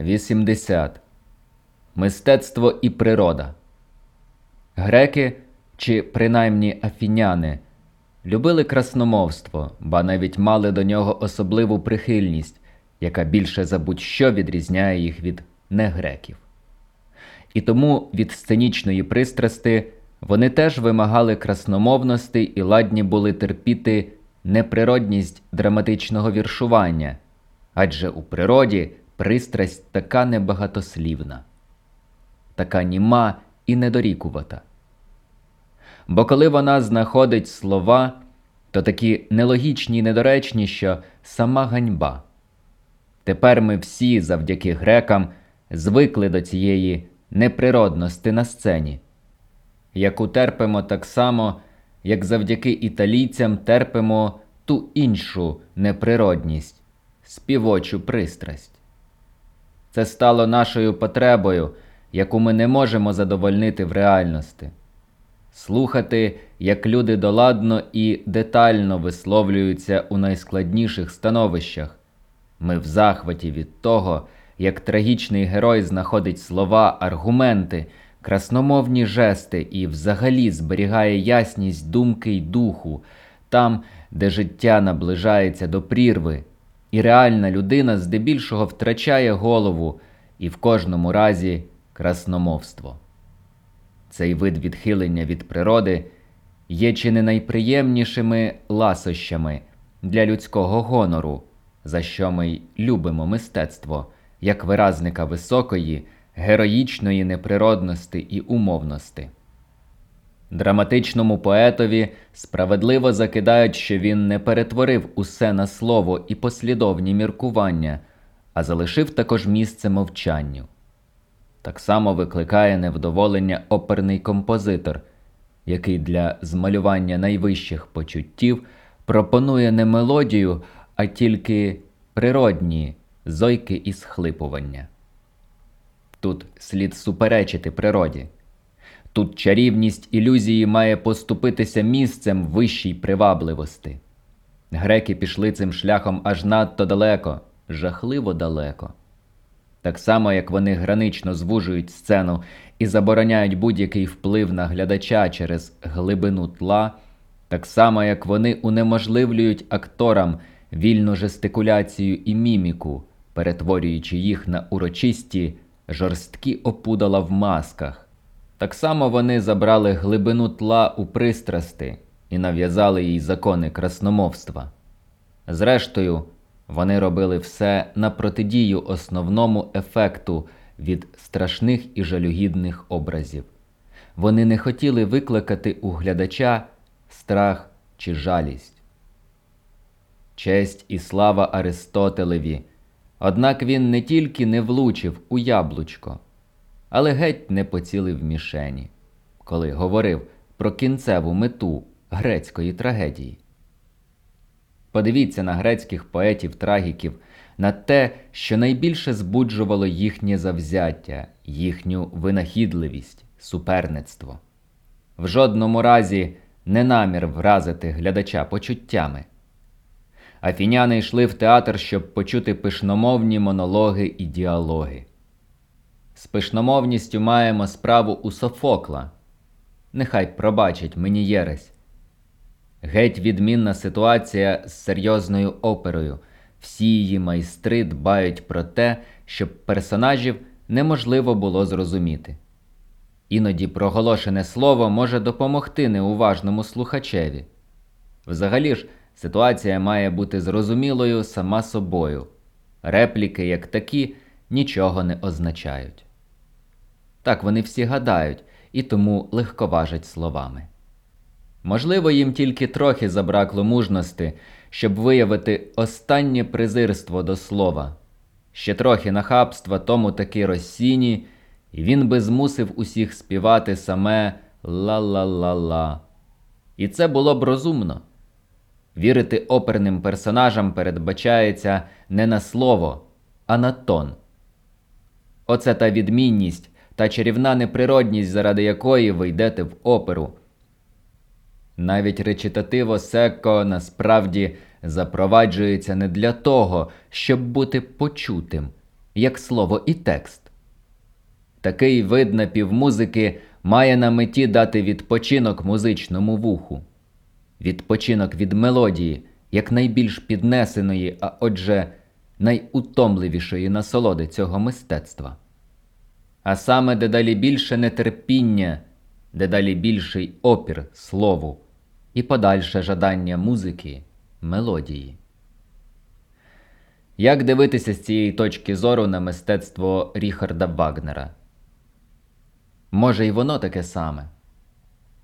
80. Мистецтво і природа. Греки, чи принаймні афіняни, любили красномовство, ба навіть мали до нього особливу прихильність, яка більше за будь-що відрізняє їх від негреків. І тому від сценічної пристрасти вони теж вимагали красномовності і ладні були терпіти неприродність драматичного віршування, адже у природі пристрасть така небагатослівна, така німа і недорікувата. Бо коли вона знаходить слова, то такі нелогічні й недоречні, що сама ганьба. Тепер ми всі, завдяки грекам, звикли до цієї неприродності на сцені, яку терпимо так само, як завдяки італійцям терпимо ту іншу неприродність, співочу пристрасть. Це стало нашою потребою, яку ми не можемо задовольнити в реальності. Слухати, як люди доладно і детально висловлюються у найскладніших становищах. Ми в захваті від того, як трагічний герой знаходить слова, аргументи, красномовні жести і взагалі зберігає ясність думки й духу, там, де життя наближається до прірви, і реальна людина здебільшого втрачає голову і в кожному разі красномовство. Цей вид відхилення від природи є чи не найприємнішими ласощами для людського гонору, за що ми й любимо мистецтво як виразника високої, героїчної неприродності і умовності. Драматичному поетові справедливо закидають, що він не перетворив усе на слово і послідовні міркування, а залишив також місце мовчанню. Так само викликає невдоволення оперний композитор, який для змалювання найвищих почуттів пропонує не мелодію, а тільки природні зойки і схлипування. Тут слід суперечити природі. Тут чарівність ілюзії має поступитися місцем вищій привабливості. Греки пішли цим шляхом аж надто далеко, жахливо далеко. Так само, як вони гранично звужують сцену і забороняють будь-який вплив на глядача через глибину тла, так само, як вони унеможливлюють акторам вільну жестикуляцію і міміку, перетворюючи їх на урочисті жорсткі опудала в масках. Так само вони забрали глибину тла у пристрасти і нав'язали їй закони красномовства. Зрештою, вони робили все на протидію основному ефекту від страшних і жалюгідних образів. Вони не хотіли викликати у глядача страх чи жалість. Честь і слава Аристотелеві. Однак він не тільки не влучив у яблучко, але геть не поцілив мішені, коли говорив про кінцеву мету грецької трагедії. Подивіться на грецьких поетів-трагіків, на те, що найбільше збуджувало їхнє завзяття, їхню винахідливість, суперництво. В жодному разі не намір вразити глядача почуттями. Афіняни йшли в театр, щоб почути пишномовні монологи і діалоги. З пишномовністю маємо справу у Софокла. Нехай пробачить мені єресь. Геть відмінна ситуація з серйозною оперою. Всі її майстри дбають про те, щоб персонажів неможливо було зрозуміти. Іноді проголошене слово може допомогти неуважному слухачеві. Взагалі ж, ситуація має бути зрозумілою сама собою. Репліки, як такі, нічого не означають. Так вони всі гадають і тому легковажать словами. Можливо, їм тільки трохи забракло мужності, щоб виявити останнє презирство до слова, ще трохи нахабства тому таки розсіні, і він би змусив усіх співати саме ла-ла-ла-ла. І це було б розумно. Вірити оперним персонажам передбачається не на слово, а на тон. Оце та відмінність та чарівна неприродність, заради якої ви йдете в оперу. Навіть речитативо секко насправді запроваджується не для того, щоб бути почутим, як слово і текст. Такий вид напівмузики має на меті дати відпочинок музичному вуху, відпочинок від мелодії, як найбільш піднесеної, а отже, найутомливішої насолоди цього мистецтва. А саме дедалі більше нетерпіння, дедалі більший опір слову і подальше жадання музики, мелодії. Як дивитися з цієї точки зору на мистецтво Ріхарда Вагнера? Може, й воно таке саме.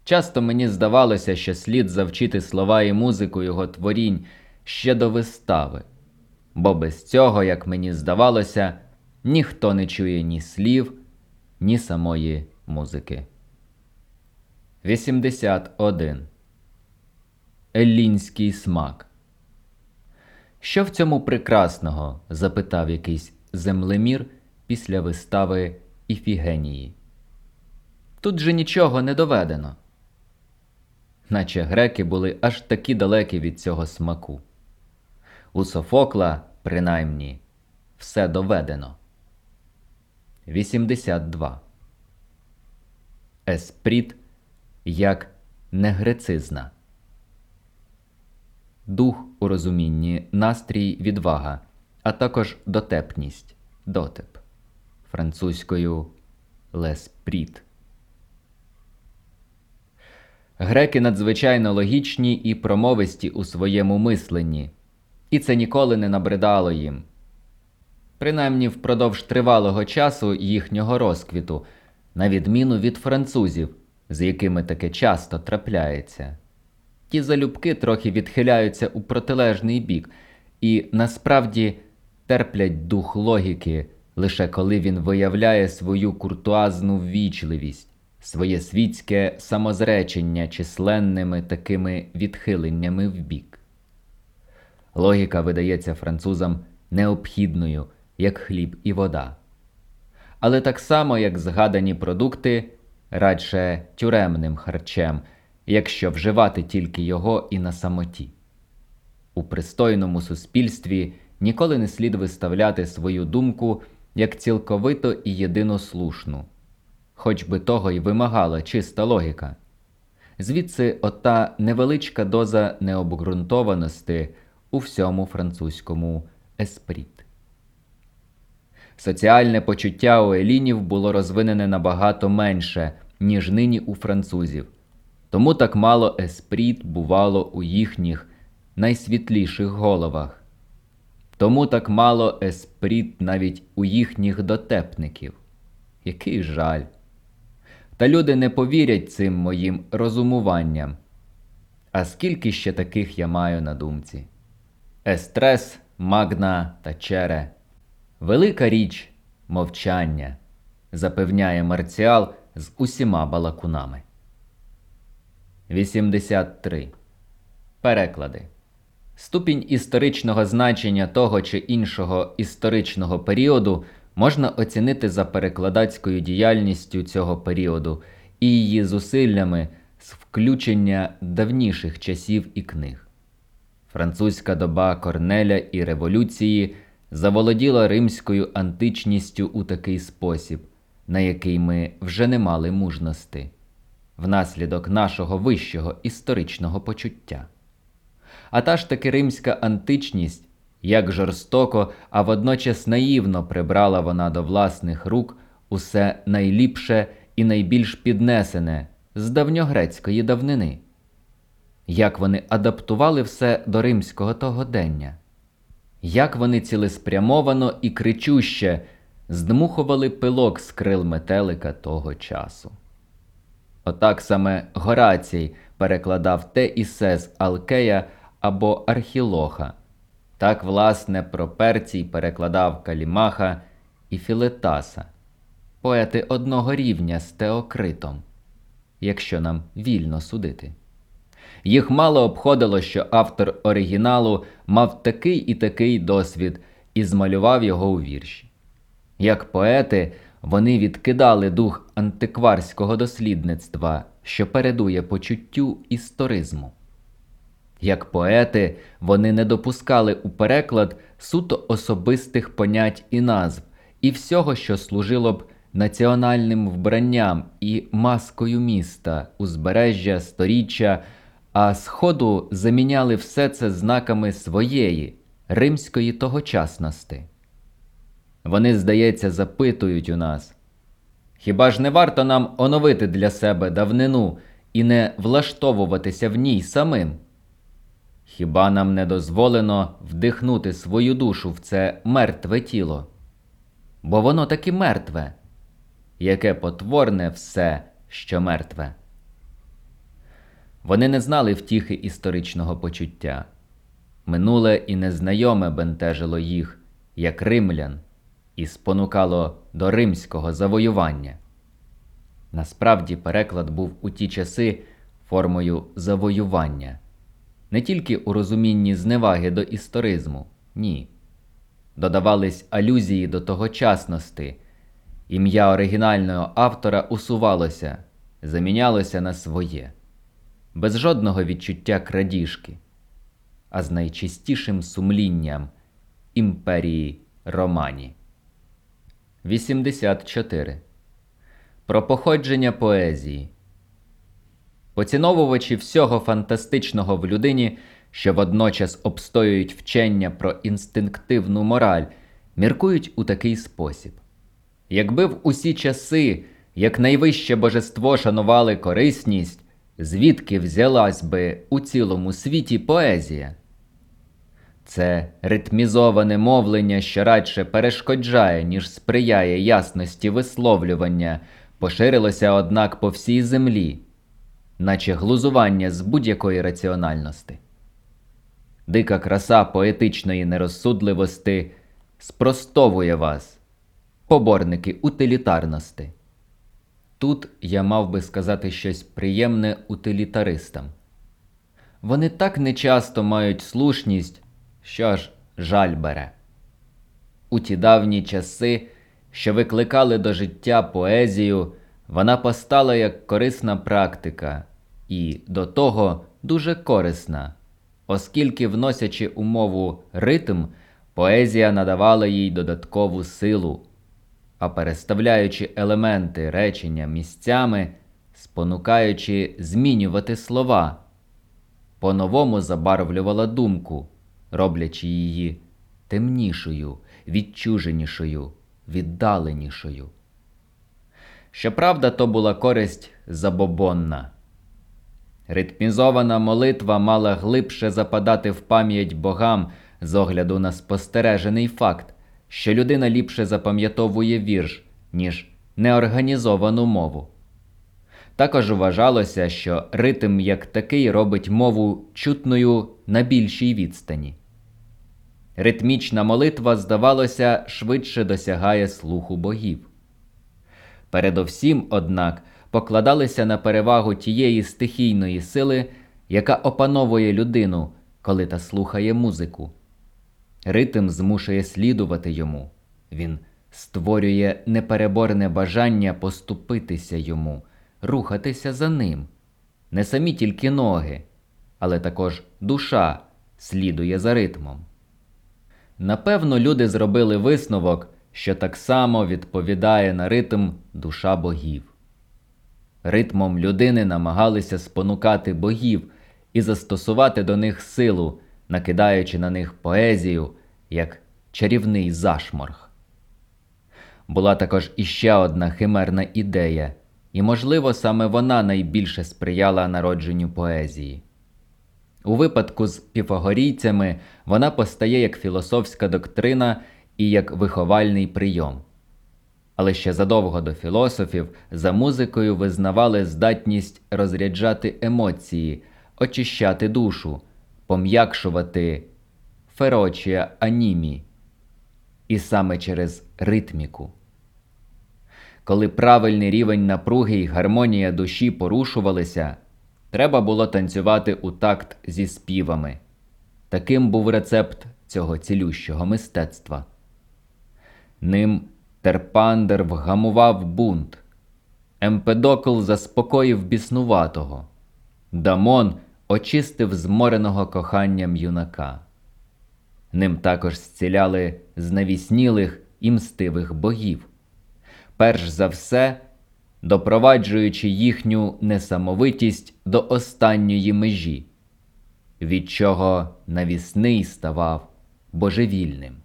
Часто мені здавалося, що слід завчити слова і музику його творінь ще до вистави, бо без цього, як мені здавалося, ніхто не чує ні слів, ні самої музики. 81. Еллінський смак. Що в цьому прекрасного? запитав якийсь землемір після вистави Іфігенії. Тут же нічого не доведено. Наче греки були аж такі далекі від цього смаку. У Софокла, принаймні, все доведено. 82. Еспріт як негрецизна. Дух у розумінні, настрій, відвага, а також дотепність, дотеп французькою леспріт. Греки надзвичайно логічні і промовисті у своєму мисленні, і це ніколи не набридало їм. Принаймні впродовж тривалого часу їхнього розквіту, на відміну від французів, з якими таке часто трапляється. Ті залюбки трохи відхиляються у протилежний бік і насправді терплять дух логіки, лише коли він виявляє свою куртуазну ввічливість, своє світське самозречення численними такими відхиленнями вбік. Логіка видається французам необхідною, як хліб і вода. Але так само, як згадані продукти, радше тюремним харчем, якщо вживати тільки його і на самоті. У пристойному суспільстві ніколи не слід виставляти свою думку як цілковито і єдинослушну, хоч би того й вимагала чиста логіка. Звідси ота невеличка доза необґрунтованості у всьому французькому еспріт. Соціальне почуття у елінів було розвинене набагато менше, ніж нині у французів, тому так мало еспріт бувало у їхніх найсвітліших головах, тому так мало еспріт навіть у їхніх дотепників. Який жаль. Та люди не повірять цим моїм розумуванням. А скільки ще таких я маю на думці? Естрес, Магна та Чере. Велика річ мовчання, запевняє Марціал з усіма балакунами. 83. Переклади. Ступінь історичного значення того чи іншого історичного періоду можна оцінити за перекладацькою діяльністю цього періоду і її зусиллями з включення давніших часів і книг. Французька доба Корнеля і революції заволоділа римською античністю у такий спосіб, на який ми вже не мали мужності, внаслідок нашого вищого історичного почуття. А та ж таки римська античність, як жорстоко, а водночас наївно прибрала вона до власних рук усе найліпше і найбільш піднесене з давньогрецької давнини, як вони адаптували все до римського тогодення як вони цілеспрямовано і кричуще здмухували пилок з крил метелика того часу. Отак саме Горацій перекладав те і се з Алкея або Архілоха, так, власне, Проперцій перекладав Калімаха і Філетаса, поети одного рівня з Теокритом, якщо нам вільно судити. Їх мало обходило, що автор оригіналу мав такий і такий досвід і змалював його у вірші. Як поети, вони відкидали дух антикварського дослідництва, що передує почуттю історизму. Як поети, вони не допускали у переклад суто особистих понять і назв, і всього, що служило б національним вбранням і маскою міста, узбережжя, сторіччя, а сходу заміняли все це знаками своєї римської тогочасності. Вони, здається, запитують у нас. Хіба ж не варто нам оновити для себе давнину і не влаштовуватися в ній самим? Хіба нам не дозволено вдихнути свою душу в це мертве тіло? Бо воно таки мертве, яке потворне все, що мертве. Вони не знали втіхи історичного почуття. Минуле і незнайоме бентежило їх, як римлян, і спонукало до римського завоювання. Насправді, переклад був у ті часи формою завоювання, не тільки у розумінні зневаги до історизму, ні. Додавались алюзії до тогочасності, ім'я оригінального автора усувалося, замінялося на своє, без жодного відчуття крадіжки, а з найчистішим сумлінням імперії Романі. 84. Про походження поезії. Поціновувачі всього фантастичного в людині, що водночас обстоюють вчення про інстинктивну мораль, міркують у такий спосіб. Якби в усі часи як найвище божество шанували корисність, звідки взялась би у цілому світі поезія? Це ритмізоване мовлення, що радше перешкоджає, ніж сприяє ясності висловлювання, поширилося, однак, по всій землі, наче глузування з будь-якої раціональності. Дика краса поетичної нерозсудливості спростовує вас, поборники утилітарності. Тут я мав би сказати щось приємне утилітаристам. Вони так нечасто мають слушність, що ж жаль бере. У ті давні часи, що викликали до життя поезію, вона постала як корисна практика і до того дуже корисна, оскільки, вносячи умову ритм, поезія надавала їй додаткову силу, а переставляючи елементи речення місцями, спонукаючи змінювати слова, по-новому забарвлювала думку, роблячи її темнішою, відчуженішою, віддаленішою. Щоправда, то була користь забобонна. Ритмізована молитва мала глибше западати в пам'ять богам з огляду на спостережений факт, що людина ліпше запам'ятовує вірш, ніж неорганізовану мову. Також вважалося, що ритм як такий робить мову чутною на більшій відстані. Ритмічна молитва, здавалося, швидше досягає слуху богів. Передовсім, однак, покладалися на перевагу тієї стихійної сили, яка опановує людину, коли та слухає музику. Ритм змушує слідувати йому, він створює непереборне бажання поступитися йому, рухатися за ним. Не самі тільки ноги, але також душа слідує за ритмом. Напевно, люди зробили висновок, що так само відповідає на ритм душа богів. Ритмом людини намагалися спонукати богів і застосувати до них силу, накидаючи на них поезію як чарівний зашморг. Була також іще одна химерна ідея, і, можливо, саме вона найбільше сприяла народженню поезії. У випадку з піфагорійцями вона постає як філософська доктрина і як виховальний прийом. Але ще задовго до філософів за музикою визнавали здатність розряджати емоції, очищати душу, пом'якшувати ферочія анімі, і саме через ритміку. Коли правильний рівень напруги й гармонія душі порушувалися, треба було танцювати у такт зі співами. Таким був рецепт цього цілющого мистецтва. Ним Терпандер вгамував бунт, Емпедокл заспокоїв біснуватого, Дамон очистив змореного коханням юнака. Ним також зціляли знавіснілих і мстивих богів, перш за все, допроваджуючи їхню несамовитість до останньої межі, від чого навісний ставав божевільним,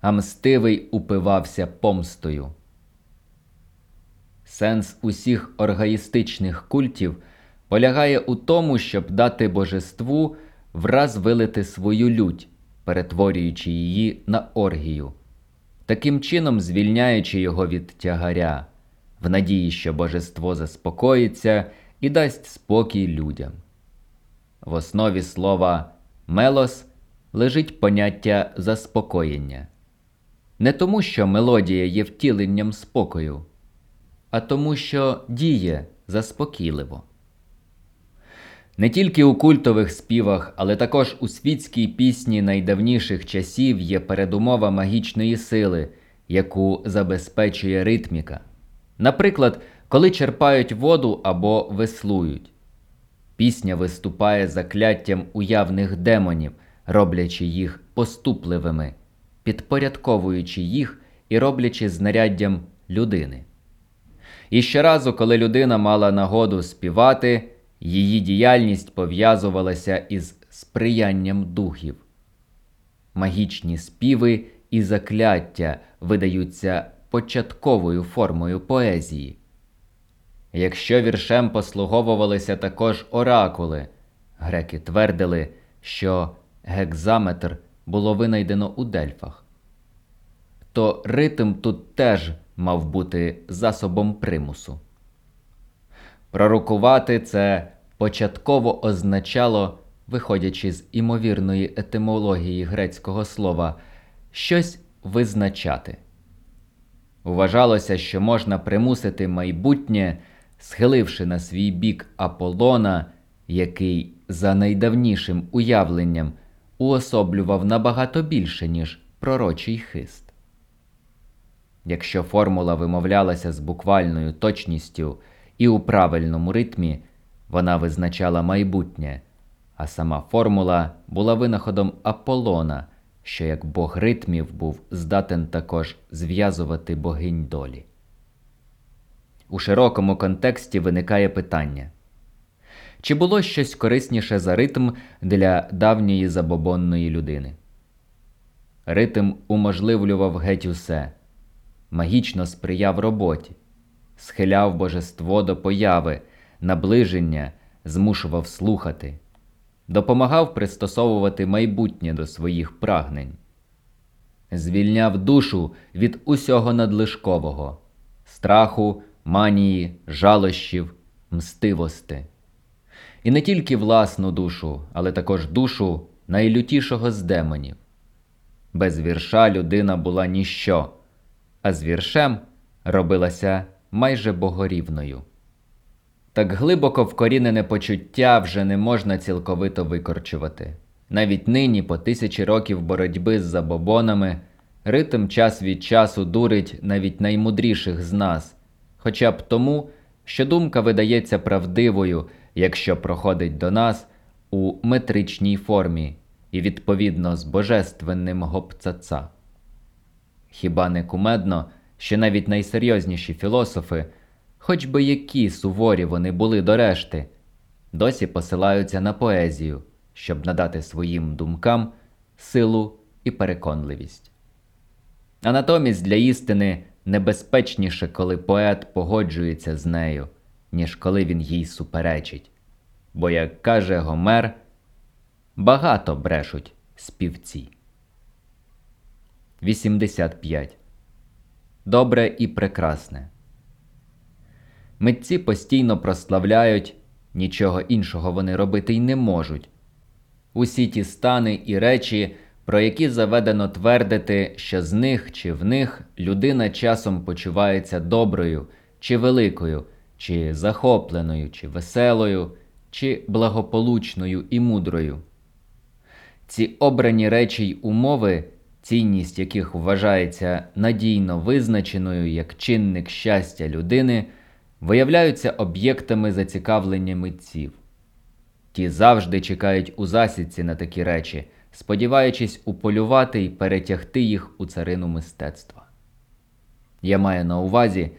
а мстивий упивався помстою. Сенс усіх оргаїстичних культів полягає у тому, щоб дати божеству враз вилити свою лють, перетворюючи її на оргію, таким чином звільняючи його від тягаря, в надії, що божество заспокоїться і дасть спокій людям. В основі слова мелос лежить поняття заспокоєння, не тому, що мелодія є втіленням спокою, а тому, що діє заспокійливо. Не тільки у культових співах, але також у світській пісні найдавніших часів є передумова магічної сили, яку забезпечує ритміка. Наприклад, коли черпають воду або веслують. Пісня виступає закляттям уявних демонів, роблячи їх поступливими, підпорядковуючи їх і роблячи знаряддям людини. І щоразу, коли людина мала нагоду співати, її діяльність пов'язувалася із сприянням духів. Магічні співи і закляття видаються початковою формою поезії. Якщо віршем послуговувалися також оракули, греки твердили, що гекзаметр було винайдено у дельфах, то ритм тут теж мав бути засобом примусу. Пророкувати це початково означало, виходячи з імовірної етимології грецького слова, щось визначати. Вважалося, що можна примусити майбутнє, схиливши на свій бік Аполлона, який за найдавнішим уявленням уособлював набагато більше, ніж пророчий хист. Якщо формула вимовлялася з буквальною точністю і у правильному ритмі, вона визначала майбутнє, а сама формула була винаходом Аполлона, що як бог ритмів був здатен також зв'язувати богинь долі. У широкому контексті виникає питання чи було щось корисніше за ритм для давньої забобонної людини? Ритм уможливлював геть усе, магічно сприяв роботі, схиляв божество до появи, наближення, змушував слухати, допомагав пристосовувати майбутнє до своїх прагнень, звільняв душу від усього надлишкового, страху, манії, жалощів, мстивости. І не тільки власну душу, але також душу найлютішого з демонів. Без вірша людина була ніщо, а з віршем робилася майже богорівною. Так глибоко вкорінене почуття вже не можна цілковито викорчувати. Навіть нині, по тисячі років боротьби з забобонами, ритм час від часу дурить навіть наймудріших з нас, хоча б тому, що думка видається правдивою, якщо проходить до нас у метричній формі і відповідно з божественним гопцаца. Хіба не кумедно, що навіть найсерйозніші філософи, хоч би які суворі вони були до решти, досі посилаються на поезію, щоб надати своїм думкам силу і переконливість. А натомість для істини небезпечніше, коли поет погоджується з нею, ніж коли він їй суперечить. Бо, як каже Гомер, багато брешуть співці. 85. Добре і прекрасне. Митці постійно прославляють, нічого іншого вони робити й не можуть. Усі ті стани і речі, про які заведено твердити, що з них чи в них людина часом почувається доброю, чи великою, чи захопленою, чи веселою, чи благополучною і мудрою. Ці обрані речі й умови, цінність яких вважається надійно визначеною як чинник щастя людини, виявляються об'єктами зацікавлення митців. Ті завжди чекають у засідці на такі речі, сподіваючись уполювати й перетягти їх у царину мистецтва. Я маю на увазі,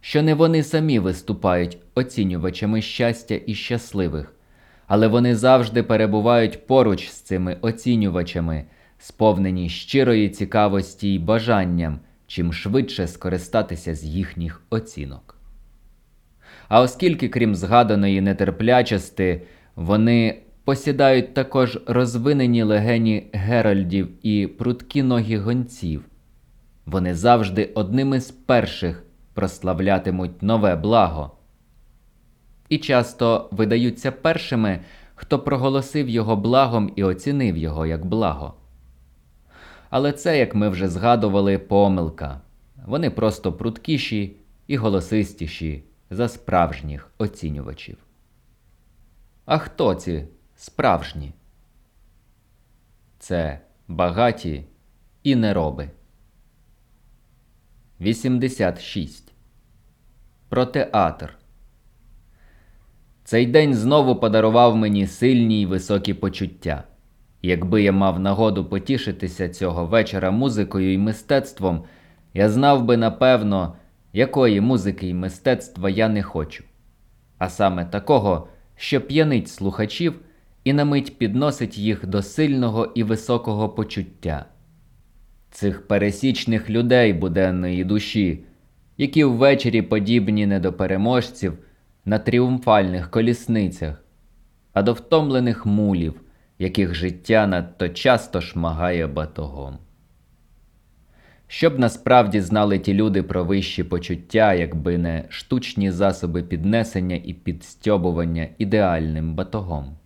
що не вони самі виступають оцінювачами щастя і щасливих, але вони завжди перебувають поруч з цими оцінювачами, сповнені щирої цікавості й бажанням чим швидше скористатися з їхніх оцінок. А оскільки, крім згаданої нетерплячости, вони посідають також розвинені легені геральдів і прудкі ноги гонців, вони завжди одними з перших прославлятимуть нове благо. І часто видаються першими, хто проголосив його благом і оцінив його як благо. Але це, як ми вже згадували, помилка. Вони просто пруткіші і голосистіші за справжніх оцінювачів. А хто ці справжні? Це багаті і нероби. 86. Про театр. Цей день знову подарував мені сильні й високі почуття. Якби я мав нагоду потішитися цього вечора музикою і мистецтвом, я знав би напевно, якої музики і мистецтва я не хочу, а саме такого, що п'янить слухачів і на мить підносить їх до сильного і високого почуття, цих пересічних людей буденної душі, які ввечері подібні не до переможців на тріумфальних колісницях, а до втомлених мулів яких життя надто часто шмагає батогом. Щоб насправді знали ті люди про вищі почуття, якби не штучні засоби піднесення і підстьобування ідеальним батогом.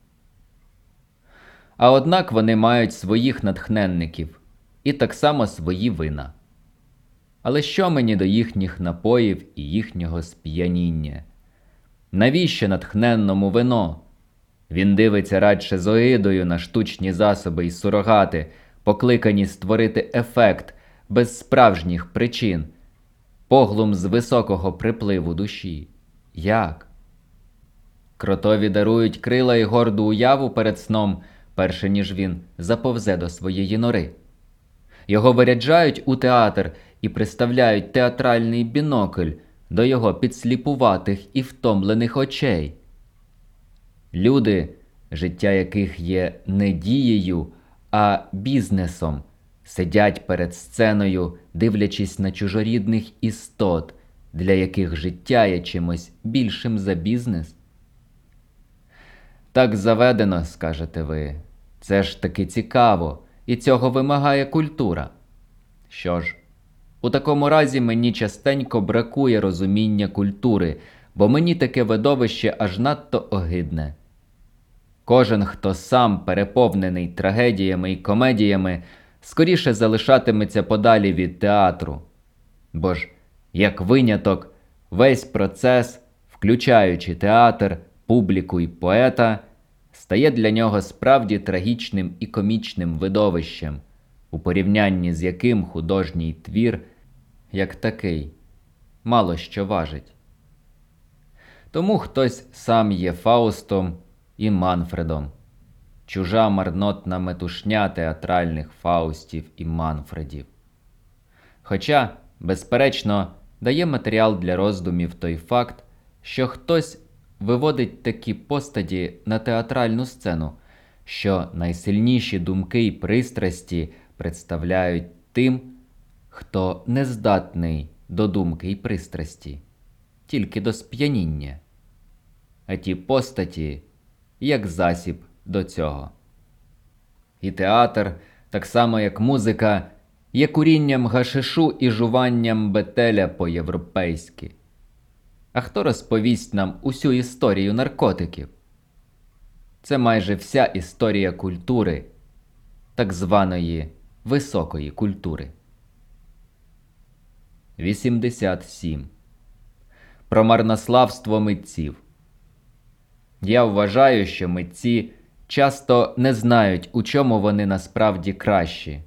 А однак вони мають своїх натхненників і так само свої вина. Але що мені до їхніх напоїв і їхнього сп'яніння? Навіщо натхненному вино? Він дивиться радше з огидою на штучні засоби і сурогати, покликані створити ефект без справжніх причин, поглум з високого припливу душі. Як? Кротові дарують крила і горду уяву перед сном, перше ніж він заповзе до своєї нори. Його виряджають у театр і приставляють театральний бінокль до його підсліпуватих і втомлених очей. Люди, життя яких є не дією, а бізнесом, сидять перед сценою, дивлячись на чужорідних істот, для яких життя є чимось більшим за бізнес. Так заведено, скажете ви. Це ж таки цікаво, і цього вимагає культура. Що ж, у такому разі мені частенько бракує розуміння культури, бо мені таке видовище аж надто огидне. Кожен, хто сам переповнений трагедіями і комедіями, скоріше залишатиметься подалі від театру. Бо ж, як виняток, весь процес, включаючи театр, публіку і поета, стає для нього справді трагічним і комічним видовищем, у порівнянні з яким художній твір, як такий, мало що важить. Тому хтось сам є Фаустом і Манфредом, чужа марнотна метушня театральних Фаустів і Манфредів. Хоча, безперечно, дає матеріал для роздумів той факт, що хтось виводить такі постаді на театральну сцену, що найсильніші думки й пристрасті представляють тим, хто не здатний до думки й пристрасті, тільки до сп'яніння. А ті постаті як засіб до цього. І театр, так само як музика, є курінням гашишу і жуванням бетеля по-європейськи. А хто розповість нам усю історію наркотиків? Це майже вся історія культури, так званої високої культури. 87. Про марнославство митців. Я вважаю, що митці часто не знають, у чому вони насправді кращі,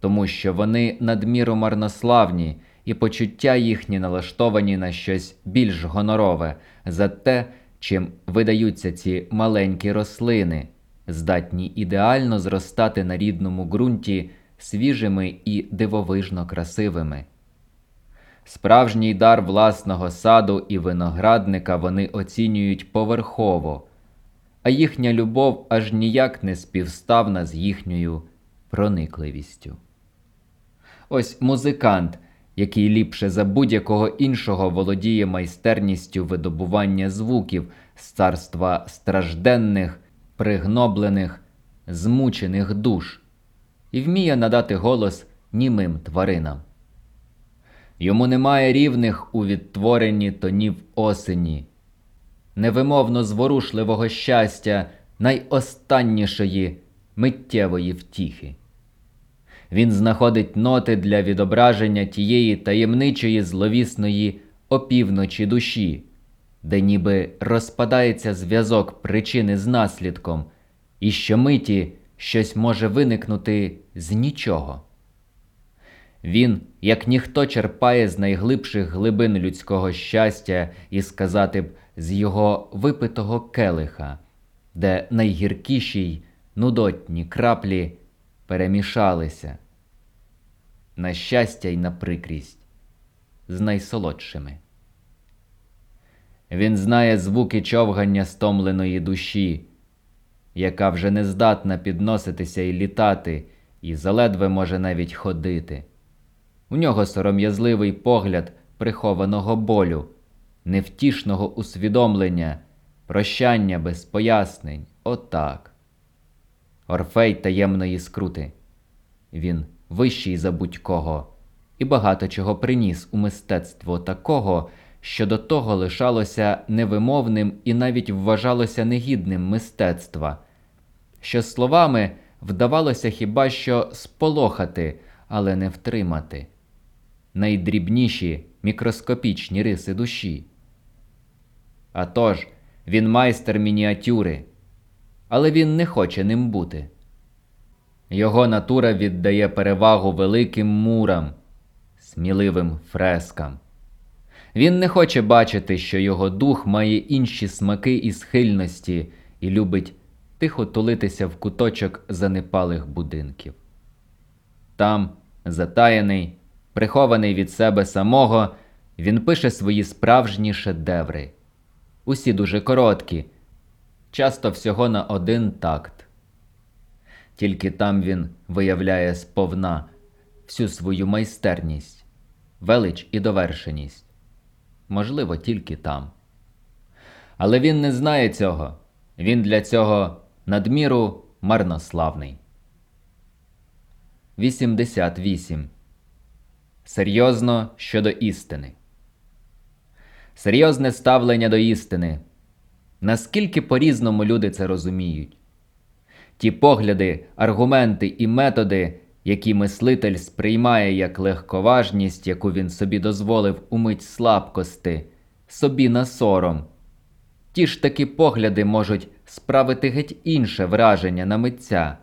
тому що вони надміру марнославні і почуття їхні налаштовані на щось більш гонорове за те, чим видаються ці маленькі рослини, здатні ідеально зростати на рідному ґрунті свіжими і дивовижно красивими. Справжній дар власного саду і виноградника вони оцінюють поверхово, а їхня любов аж ніяк не співставна з їхньою проникливістю. Ось музикант, який ліпше за будь-якого іншого володіє майстерністю видобування звуків з царства стражденних, пригноблених, змучених душ, і вміє надати голос німим тваринам. Йому немає рівних у відтворенні тонів осені, невимовно зворушливого щастя найостаннішої миттєвої втіхи. Він знаходить ноти для відображення тієї таємничої зловісної опівночі душі, де ніби розпадається зв'язок причини з наслідком, і щомиті щось може виникнути з нічого. Він, як ніхто, черпає з найглибших глибин людського щастя і сказати б з його випитого келиха, де найгіркіші нудотні краплі перемішалися. На щастя й на прикрість з найсолодшими. Він знає звуки човгання стомленої душі, яка вже не здатна підноситися і літати, і заледве може навіть ходити. У нього сором'язливий погляд прихованого болю, невтішного усвідомлення, прощання без пояснень. Отак. Орфей таємної скрути. Він вищий за будь-кого, і багато чого приніс у мистецтво такого, що до того лишалося невимовним і навіть вважалося негідним мистецтва, що словами вдавалося хіба що сполохати, але не втримати найдрібніші мікроскопічні риси душі. А тож, він майстер мініатюри, але він не хоче ним бути. Його натура віддає перевагу великим мурам, сміливим фрескам. Він не хоче бачити, що його дух має інші смаки і схильності і любить тихо тулитися в куточок занепалих будинків. Там, затаяний, прихований від себе самого, він пише свої справжні шедеври. Усі дуже короткі, часто всього на один такт. Тільки там він виявляє сповна всю свою майстерність, велич і довершеність. Можливо, тільки там. Але він не знає цього, він для цього надміру марнославний. 88 Серйозно щодо істини. Серйозне ставлення до істини. Наскільки по різному люди це розуміють? Ті погляди, аргументи і методи, які мислитель сприймає як легковажність, яку він собі дозволив у мить слабкости, собі на сором. Ті ж такі погляди можуть справити геть інше враження на митця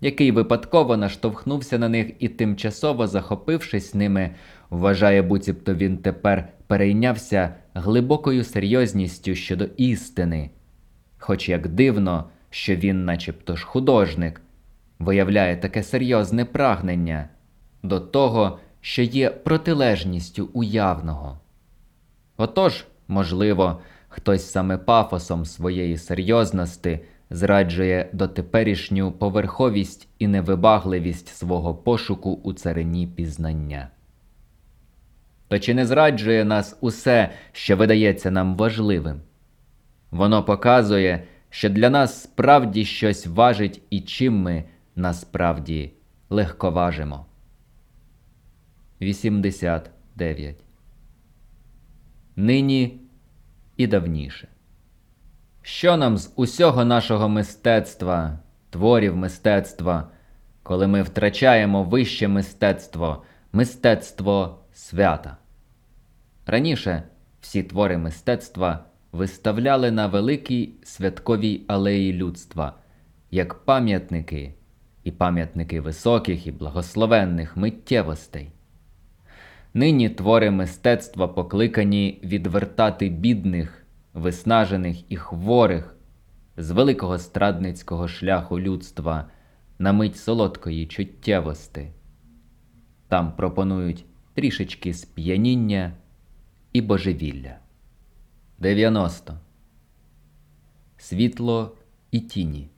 який випадково наштовхнувся на них і, тимчасово захопившись ними, вважає, буцімто він тепер перейнявся глибокою серйозністю щодо істини, хоч як дивно, що він, начебто ж художник, виявляє таке серйозне прагнення до того, що є протилежністю уявного. Отож, можливо, хтось саме пафосом своєї серйозності зраджує дотеперішню поверховість і невибагливість свого пошуку у царині пізнання. То чи не зраджує нас усе, що видається нам важливим? Воно показує, що для нас справді щось важить і чим ми насправді легковажимо. 89. Нині і давніше. Що нам з усього нашого мистецтва, творів мистецтва, коли ми втрачаємо вище мистецтво, мистецтво свята? Раніше всі твори мистецтва виставляли на великій святковій алеї людства, як пам'ятники і пам'ятники високих і благословенних миттєвостей. Нині твори мистецтва покликані відвертати бідних виснажених і хворих, з великого страдницького шляху людства на мить солодкої чуттєвости. Там пропонують трішечки сп'яніння і божевілля. 90. Світло і тіні.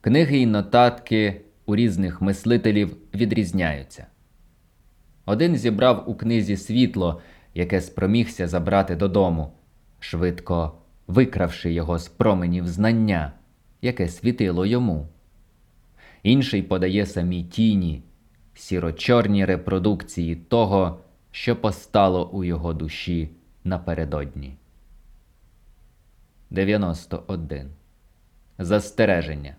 Книги й нотатки у різних мислителів відрізняються. Один зібрав у книзі світло, яке спромігся забрати додому, швидко викравши його з променів знання, яке світило йому. Інший подає самі тіні, сіро-чорні репродукції того, що постало у його душі напередодні. 91. Застереження.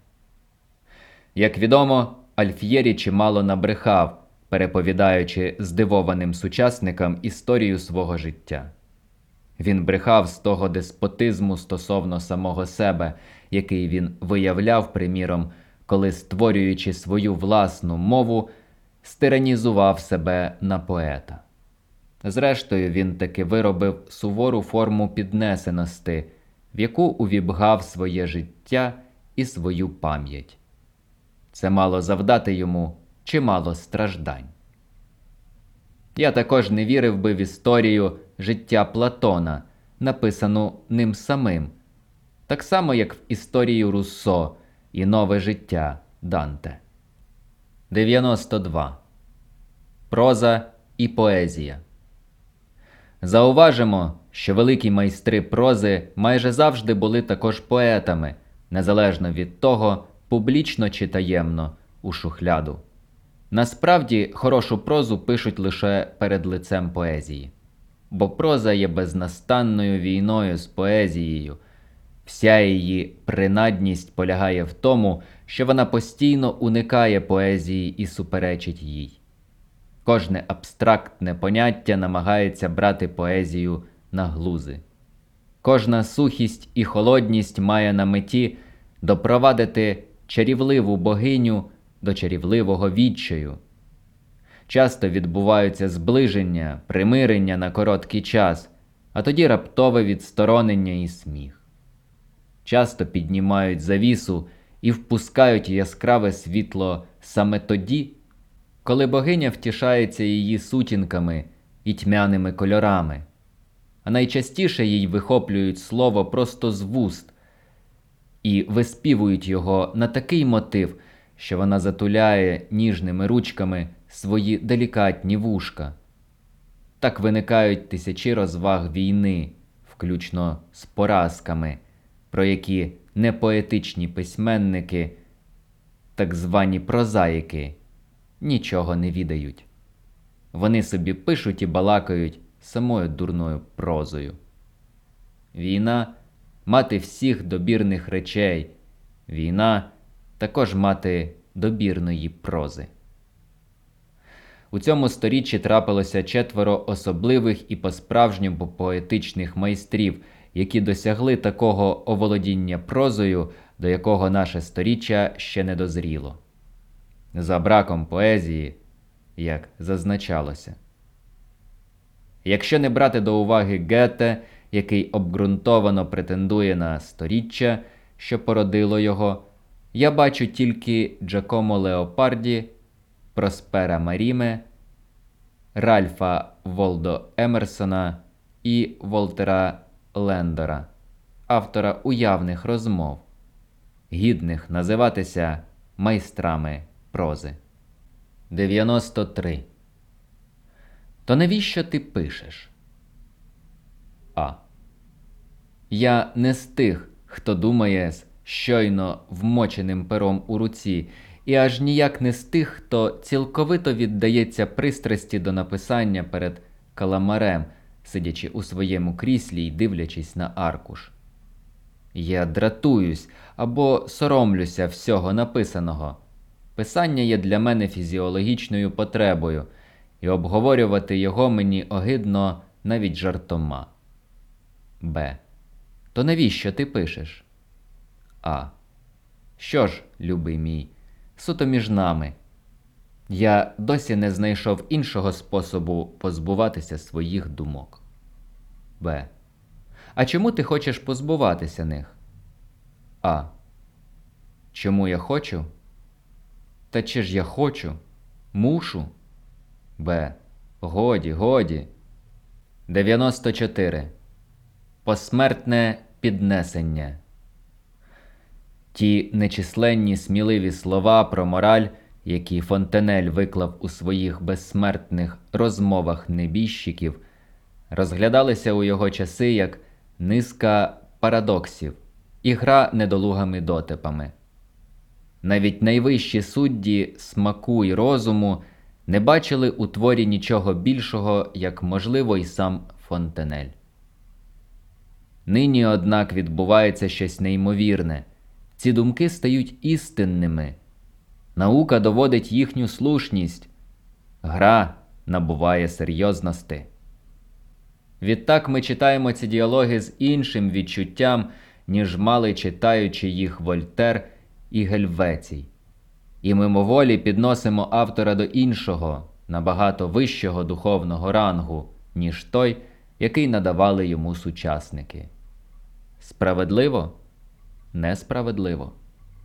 Як відомо, Альф'єрі чимало набрехав, переповідаючи здивованим сучасникам історію свого життя. Він брехав з того деспотизму стосовно самого себе, який він виявляв, приміром, коли, створюючи свою власну мову, стиранізував себе на поета. Зрештою, він таки виробив сувору форму піднесеності, в яку увібгав своє життя і свою пам'ять. Це мало завдати йому чимало страждань. Я також не вірив би в історію життя Платона, написану ним самим, так само, як в історію Руссо і нове життя Данте. 92. Проза і поезія. Зауважимо, що великі майстри прози майже завжди були також поетами, незалежно від того, публічно чи таємно у шухляду. Насправді, хорошу прозу пишуть лише перед лицем поезії, бо проза є безнастанною війною з поезією. Вся її принадність полягає в тому, що вона постійно уникає поезії і суперечить їй. Кожне абстрактне поняття намагається брати поезію на глузи. Кожна сухість і холодність має на меті допровадити чарівливу богиню до чарівливого відчаю. Часто відбуваються зближення, примирення на короткий час, а тоді раптове відсторонення і сміх. Часто піднімають завісу і впускають яскраве світло саме тоді, коли богиня втішається її сутінками і тьмяними кольорами, а найчастіше їй вихоплюють слово просто з вуст і виспівують його на такий мотив, що вона затуляє ніжними ручками свої делікатні вушка. Так виникають тисячі розваг війни, включно з поразками, про які непоетичні письменники, так звані прозаїки, нічого не відають. Вони собі пишуть і балакають самою дурною прозою. Війна мати всіх добірних речей, війна також мати добірної прози. У цьому сторіччі трапилося четверо особливих і по-справжньому поетичних майстрів, які досягли такого оволодіння прозою, до якого наше сторіччя ще не дозріло. За браком поезії, як зазначалося. Якщо не брати до уваги Гете, який обґрунтовано претендує на сторіччя, що породило його, я бачу тільки Джакомо Леопарді, Проспера Маріме, Ральфа Волдо Емерсона і Волтера Лендора, автора уявних розмов, гідних називатися майстрами прози. 93. То навіщо ти пишеш? А. Я не з тих, хто думає з щойно вмоченим пером у руці, і аж ніяк не з тих, хто цілковито віддається пристрасті до написання перед каламарем, сидячи у своєму кріслі й дивлячись на аркуш. Я дратуюсь або соромлюся всього написаного. Писання є для мене фізіологічною потребою, і обговорювати його мені огидно навіть жартома. Б. То навіщо ти пишеш? А. Що ж, любий мій, суто між нами. Я досі не знайшов іншого способу позбуватися своїх думок. Б. А чому ти хочеш позбуватися них? А. Чому я хочу? Та чи ж я хочу? Мушу? Б. Годі, годі. 94. Посмертне піднесення. Ті нечисленні сміливі слова про мораль, які Фонтенель виклав у своїх безсмертних розмовах небіжчиків, розглядалися у його часи як низка парадоксів і гра недолугими дотипами. Навіть найвищі судді смаку й розуму не бачили у творі нічого більшого, як можливо й сам Фонтенель. Нині, однак, відбувається щось неймовірне. Ці думки стають істинними. Наука доводить їхню слушність. Гра набуває серйозності. Відтак ми читаємо ці діалоги з іншим відчуттям, ніж мали читаючи їх Вольтер і Гельвецій. І мимоволі підносимо автора до іншого, набагато вищого духовного рангу, ніж той, який надавали йому сучасники. Справедливо? Несправедливо.